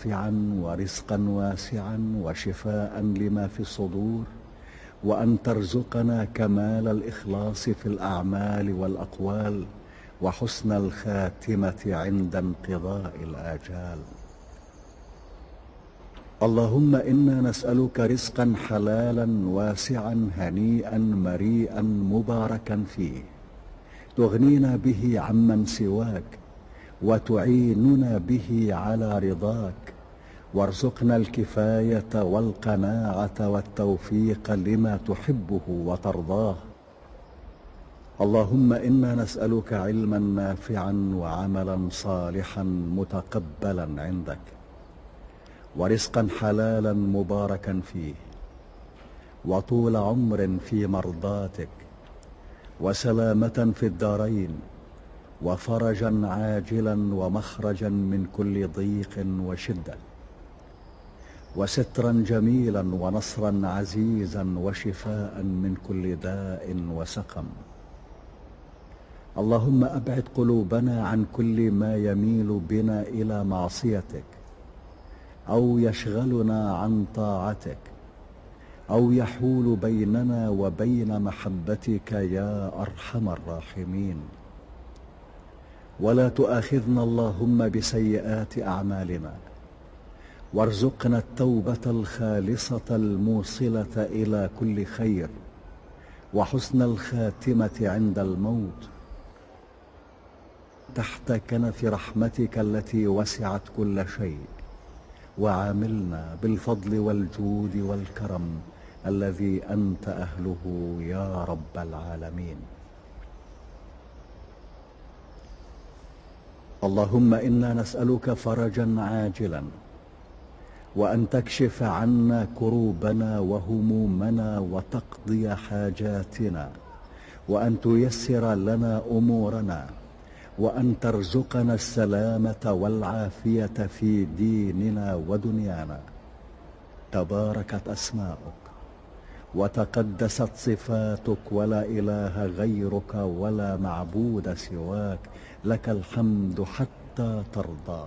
نافعا ورزقا واسعا وشفاء لما في الصدور وأن ترزقنا كمال الإخلاص في الأعمال والأقوال وحسن الخاتمة عند انقضاء الآجال. اللهم إنا نسألك رزقا حلالا واسعا هنيئا مريئا مباركا فيه. تغنينا به عمن سواك وتعيننا به على رضاك. وارزقنا الكفاية والقناعة والتوفيق لما تحبه وترضاه. اللهم إنا نسألك علما نافعا وعملا صالحا متقبلا عندك ورزقا حلالا مباركا فيه وطول عمر في مرضاتك وسلامة في الدارين وفرجا عاجلا ومخرجا من كل ضيق وشدة. وسترا جميلا ونصرا عزيزا وشفاء من كل داء وسقم. اللهم أبعد قلوبنا عن كل ما يميل بنا إلى معصيتك أو يشغلنا عن طاعتك أو يحول بيننا وبين محبتك يا أرحم الراحمين. ولا تؤاخذنا اللهم بسيئات أعمالنا. وارزقنا التوبة الخالصة الموصلة إلى كل خير وحسن الخاتمة عند الموت. تحت كنف رحمتك التي وسعت كل شيء وعاملنا بالفضل والجود والكرم الذي أنت أهله يا رب العالمين. اللهم إنا نسألك فرجا عاجلا وأن تكشف عنا كروبنا وهمومنا وتقضي حاجاتنا وأن تيسر لنا أمورنا وأن ترزقنا السلامة والعافية في ديننا ودنيانا. تباركت أسماؤك وتقدست صفاتك ولا إله غيرك ولا معبود سواك لك الحمد حتى ترضى.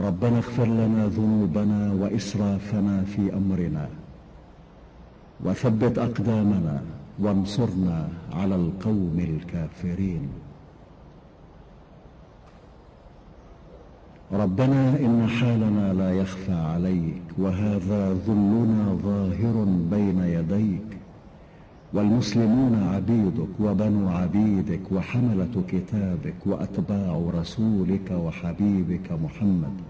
ربنا اغفر لنا ذنوبنا وإسرافنا في أمرنا وثبت أقدامنا وانصرنا على القوم الكافرين. ربنا إن حالنا لا يخفى عليك وهذا ذلنا ظاهر بين يديك والمسلمون عبيدك وبنو عبيدك وحملة كتابك وأتباع رسولك وحبيبك محمد.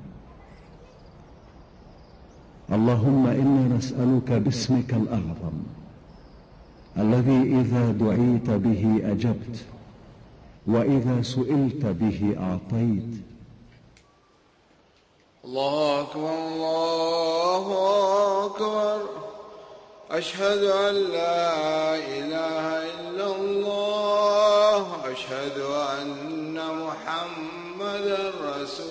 اللهم إنا نسألك باسمك الأعظم الذي إذا دعيت به أجبت وإذا سئلت به أعطيت. الله أكبر الله أكبر. أشهد أن لا إله إلا الله أشهد أن محمدا رسول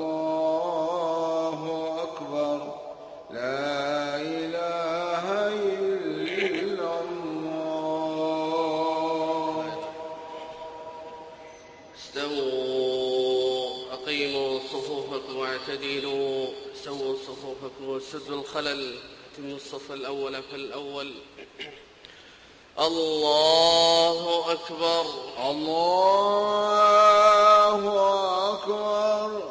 صفوفكم واعتدلوا. سووا صفوفكم وسدوا الخلل. أتموا الصف الأول فالأول. الله أكبر. الله أكبر.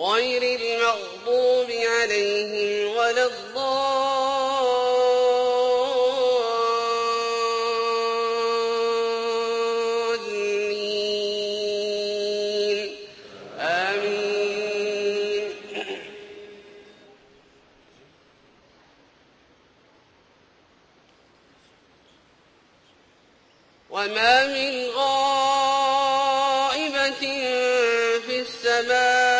غير المغضوب عليهم ولا الضالين. آمين. وما من غائبة في السماء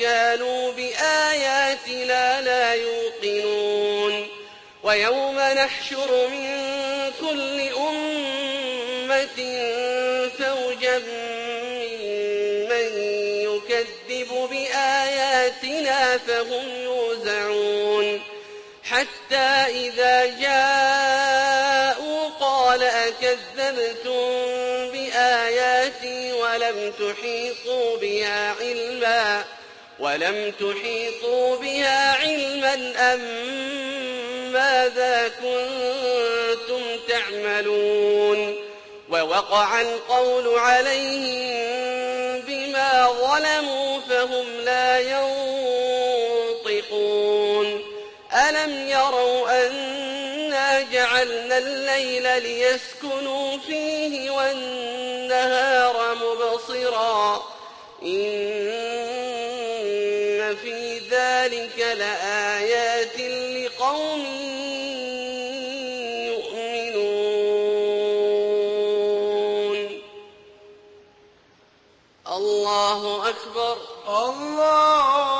كانوا بآياتنا لا يوقنون. ويوم نحشر من كل أمة فوجا ممن يكذب بآياتنا فهم يوزعون. حتى إذا جاءوا قال أكذبتم ولم تحيطوا بها علما ولم تحيطوا بها علما أم ماذا كنتم تعملون؟ ووقع القول عليهم بما ظلموا فهم لا ينطقون جعلنا الليل ليسكنوا فيه والنهار مبصرا. إن في ذلك لآيات لقوم يؤمنون. الله أكبر. الله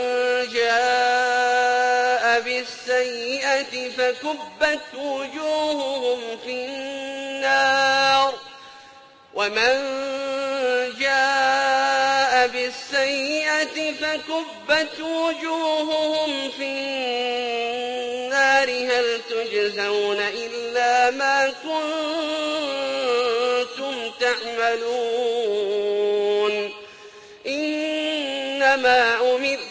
فكبت وجوههم في النار ومن جاء بالسيئة فكبت وجوههم في النار. هل تجزون إلا ما كنتم تعملون؟ إنما أمرت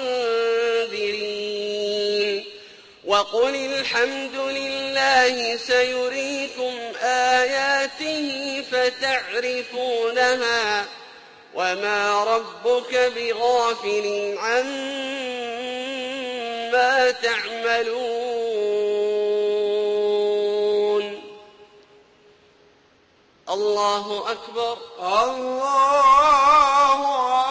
وقل الحمد لله سيريكم آياته فتعرفونها وما ربك بغافل عما تعملون. الله أكبر. الله أكبر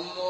الله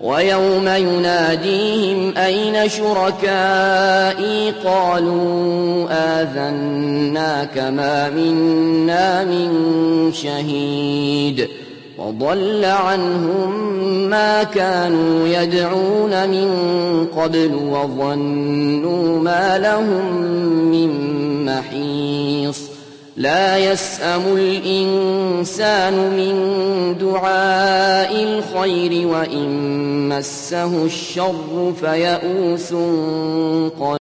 ويوم يناديهم أين شركائي قالوا آذناك ما منا من شهيد وضل عنهم ما كانوا يدعون من قبل وظنوا ما لهم من محيص لا يسأم الإنسان من دعاء الخير وإن مسه الشر فيئوس